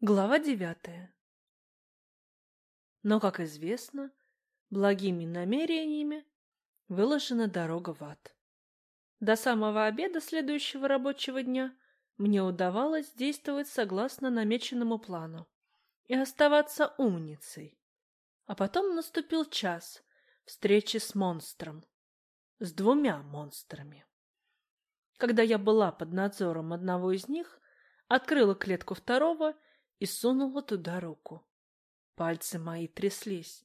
Глава девятая. Но, как известно, благими намерениями выложена дорога в ад. До самого обеда следующего рабочего дня мне удавалось действовать согласно намеченному плану и оставаться умницей. А потом наступил час встречи с монстром, с двумя монстрами. Когда я была под надзором одного из них, открыла клетку второго и сунула туда руку. Пальцы мои тряслись,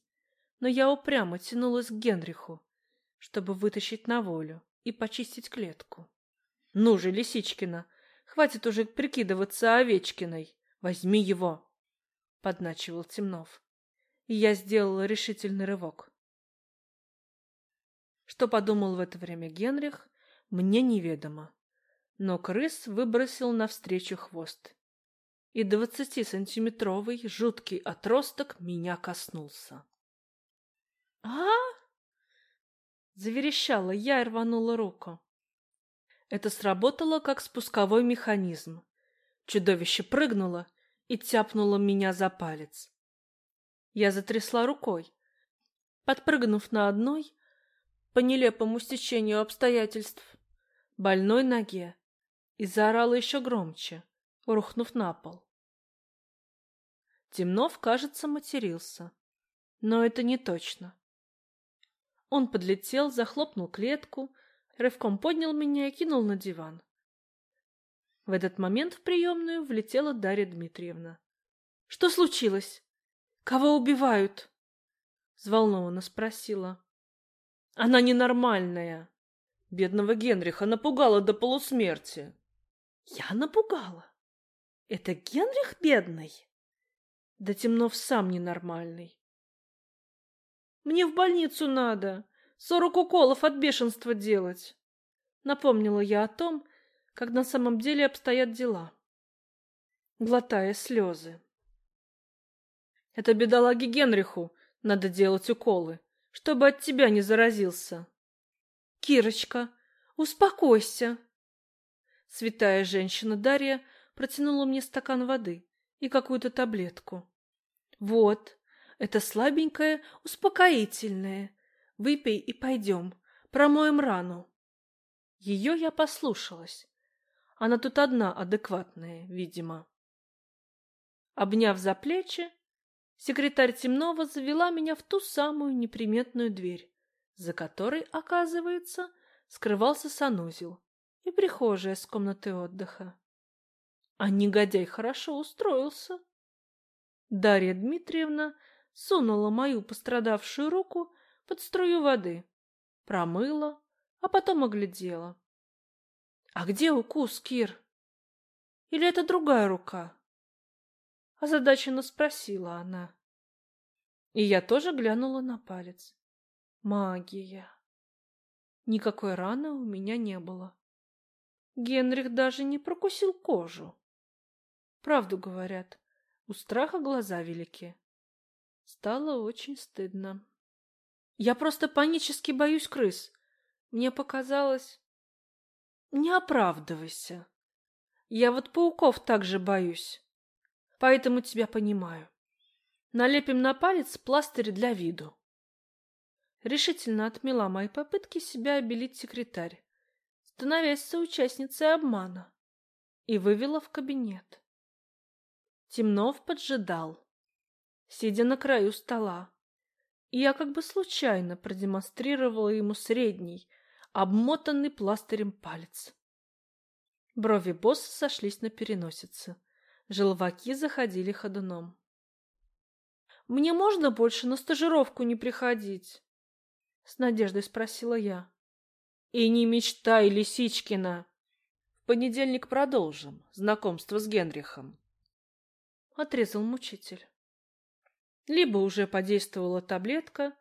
но я упрямо тянулась к Генриху, чтобы вытащить на волю и почистить клетку. Ну же, Лисичкина, хватит уже прикидываться Овечкиной. Возьми его, подначивал Темнов. И я сделала решительный рывок. Что подумал в это время Генрих, мне неведомо. Но крыс выбросил навстречу хвост и двадцатисантиметровый жуткий отросток меня коснулся. а Заверещала я и рванула руку. Это сработало как спусковой механизм. Чудовище прыгнуло и тяпнуло меня за палец. Я затрясла рукой. Подпрыгнув на одной, по нелепому стечению обстоятельств, больной ноге, и заорала еще громче, рухнув на пол. Темнов, кажется, матерился. Но это не точно. Он подлетел, захлопнул клетку, рывком поднял меня и кинул на диван. В этот момент в приемную влетела Дарья Дмитриевна. — Что случилось? Кого убивают? — взволнованно спросила. — Она ненормальная. Бедного Генриха напугала до полусмерти. — Я напугала? Это Генрих бедный? Да Темнов сам ненормальный. Мне в больницу надо. Сорок уколов от бешенства делать. Напомнила я о том, как на самом деле обстоят дела. Глотая слезы. Это бедолаге Генриху надо делать уколы, чтобы от тебя не заразился. Кирочка, успокойся. Святая женщина Дарья протянула мне стакан воды и какую-то таблетку. Вот, это слабенькое, успокоительное. Выпей и пойдем, промоем рану. Ее я послушалась. Она тут одна адекватная, видимо. Обняв за плечи, секретарь Темнова завела меня в ту самую неприметную дверь, за которой, оказывается, скрывался санузел и прихожая с комнаты отдыха. А негодяй хорошо устроился. Дарья Дмитриевна сунула мою пострадавшую руку под струю воды, промыла, а потом оглядела. — А где укус, Кир? Или это другая рука? Озадаченно спросила она. И я тоже глянула на палец. Магия. Никакой раны у меня не было. Генрих даже не прокусил кожу. Правду говорят, у страха глаза велики. Стало очень стыдно. Я просто панически боюсь крыс. Мне показалось... Не оправдывайся. Я вот пауков также боюсь. Поэтому тебя понимаю. Налепим на палец пластырь для виду. Решительно отмела мои попытки себя обелить секретарь, становясь соучастницей обмана, и вывела в кабинет. Темнов поджидал, сидя на краю стола. Я как бы случайно продемонстрировала ему средний, обмотанный пластырем палец. Брови босса сошлись на переносице. Желваки заходили ходуном. «Мне можно больше на стажировку не приходить?» С надеждой спросила я. «И не мечтай, Лисичкина!» «В понедельник продолжим знакомство с Генрихом отрезал мучитель. Либо уже подействовала таблетка,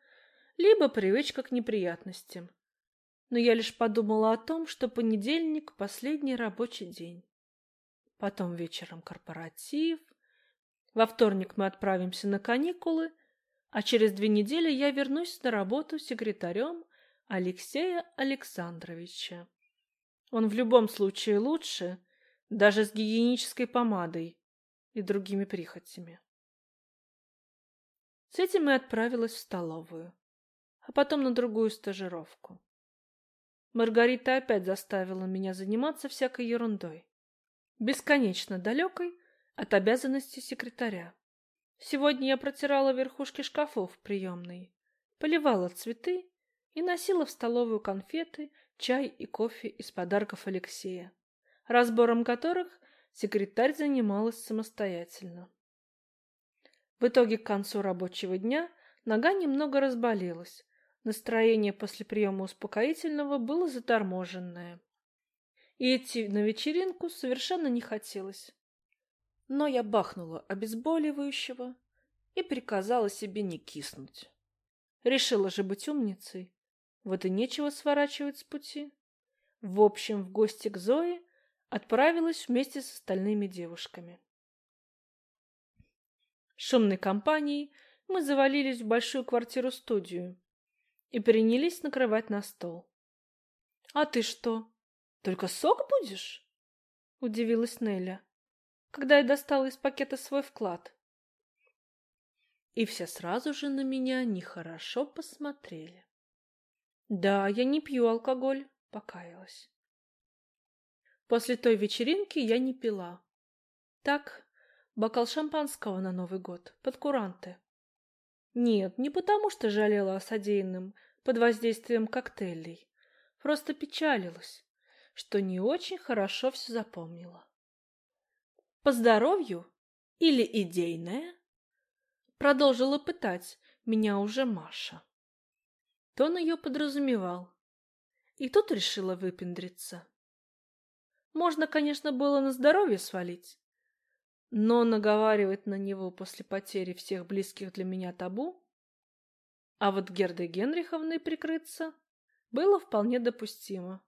либо привычка к неприятностям. Но я лишь подумала о том, что понедельник — последний рабочий день. Потом вечером корпоратив. Во вторник мы отправимся на каникулы, а через две недели я вернусь на работу секретарем Алексея Александровича. Он в любом случае лучше, даже с гигиенической помадой, и другими прихотями. С этим и отправилась в столовую, а потом на другую стажировку. Маргарита опять заставила меня заниматься всякой ерундой, бесконечно далекой от обязанностей секретаря. Сегодня я протирала верхушки шкафов в приемной, поливала цветы и носила в столовую конфеты, чай и кофе из подарков Алексея, разбором которых секретарь занималась самостоятельно. В итоге к концу рабочего дня нога немного разболелась, настроение после приема успокоительного было заторможенное. И идти на вечеринку совершенно не хотелось. Но я бахнула обезболивающего и приказала себе не киснуть. Решила же быть умницей. Вот и нечего сворачивать с пути. В общем, в гости к Зое отправилась вместе с остальными девушками. Шумной компанией мы завалились в большую квартиру-студию и принялись накрывать на стол. — А ты что, только сок будешь? — удивилась Неля когда я достала из пакета свой вклад. И все сразу же на меня нехорошо посмотрели. Да, я не пью алкоголь, покаялась. После той вечеринки я не пила. Так, бокал шампанского на Новый год, под куранты. Нет, не потому что жалела о содеянном под воздействием коктейлей. Просто печалилась, что не очень хорошо все запомнила. По здоровью или идейное? Продолжила пытать меня уже Маша. Тон ее подразумевал. И тут решила выпендриться. Можно, конечно, было на здоровье свалить, но наговаривать на него после потери всех близких для меня табу, а вот Гердой Генриховной прикрыться было вполне допустимо.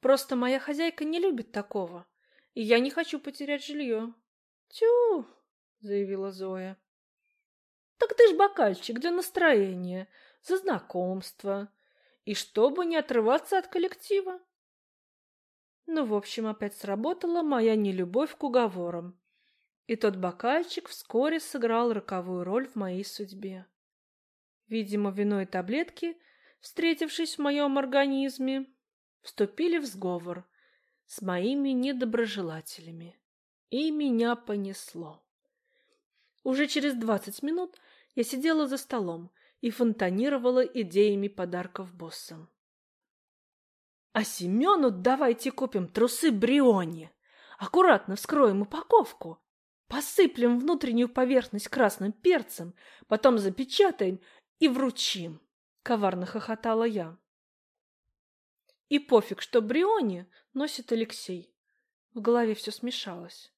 Просто моя хозяйка не любит такого, и я не хочу потерять жилье. Тю, заявила Зоя. Так ты ж бокальчик для настроения, за знакомство. И чтобы не отрываться от коллектива. Ну, в общем, опять сработала моя нелюбовь к уговорам. И тот бокальчик вскоре сыграл роковую роль в моей судьбе. Видимо, вино и таблетки, встретившись в моем организме, вступили в сговор, с моими недоброжелателями. И меня понесло. Уже через двадцать минут я сидела за столом и фонтанировала идеями подарков боссам. А Семену давайте купим трусы Бриони. Аккуратно вскроем упаковку, посыплем внутреннюю поверхность красным перцем, потом запечатаем и вручим. Коварно хохотала я. И пофиг, что Бриони носит Алексей. В голове все смешалось.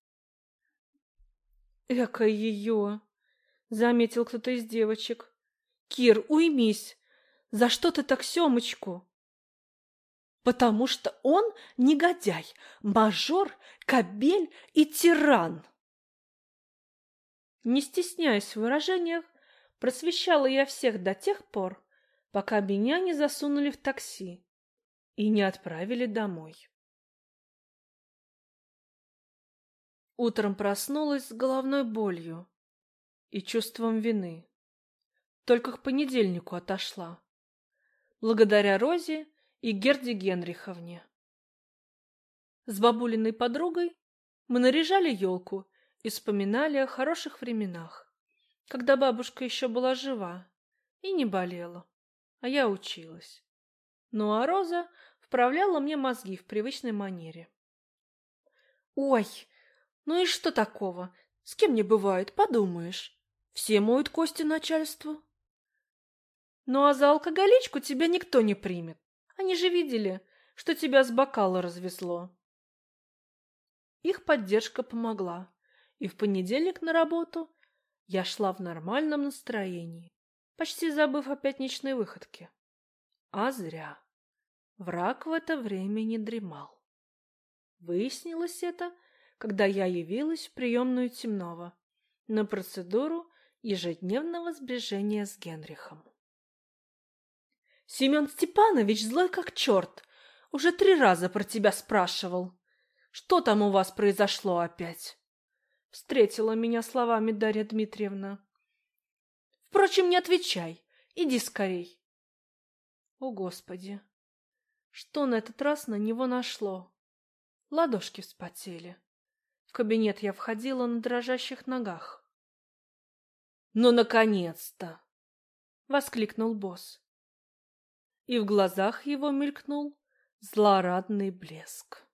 Эка ее! Заметил кто-то из девочек. Кир, уймись! За что ты так Семочку? Потому что он негодяй, мажор, кобель и тиран. Не стесняясь в выражениях, просвещала я всех до тех пор, пока меня не засунули в такси и не отправили домой. Утром проснулась с головной болью и чувством вины. Только к понедельнику отошла. Благодаря Розе и Герде Генриховне. С бабулиной подругой мы наряжали елку и вспоминали о хороших временах, когда бабушка еще была жива и не болела, а я училась. Ну а Роза вправляла мне мозги в привычной манере. «Ой, ну и что такого? С кем не бывает, подумаешь. Все моют кости начальству». «Ну а за алкоголичку тебя никто не примет. Они же видели, что тебя с бокала развезло». Их поддержка помогла, и в понедельник на работу я шла в нормальном настроении, почти забыв о пятничной выходке. А зря. Враг в это время не дремал. Выяснилось это, когда я явилась в приемную Темнова на процедуру ежедневного сближения с Генрихом. Семен Степанович злой как черт, уже три раза про тебя спрашивал. Что там у вас произошло опять? Встретила меня словами Дарья Дмитриевна. Впрочем, не отвечай. Иди скорей. О, Господи! Что на этот раз на него нашло? Ладошки вспотели. В кабинет я входила на дрожащих ногах. «Ну, наконец-то!» — воскликнул босс. И в глазах его мелькнул злорадный блеск.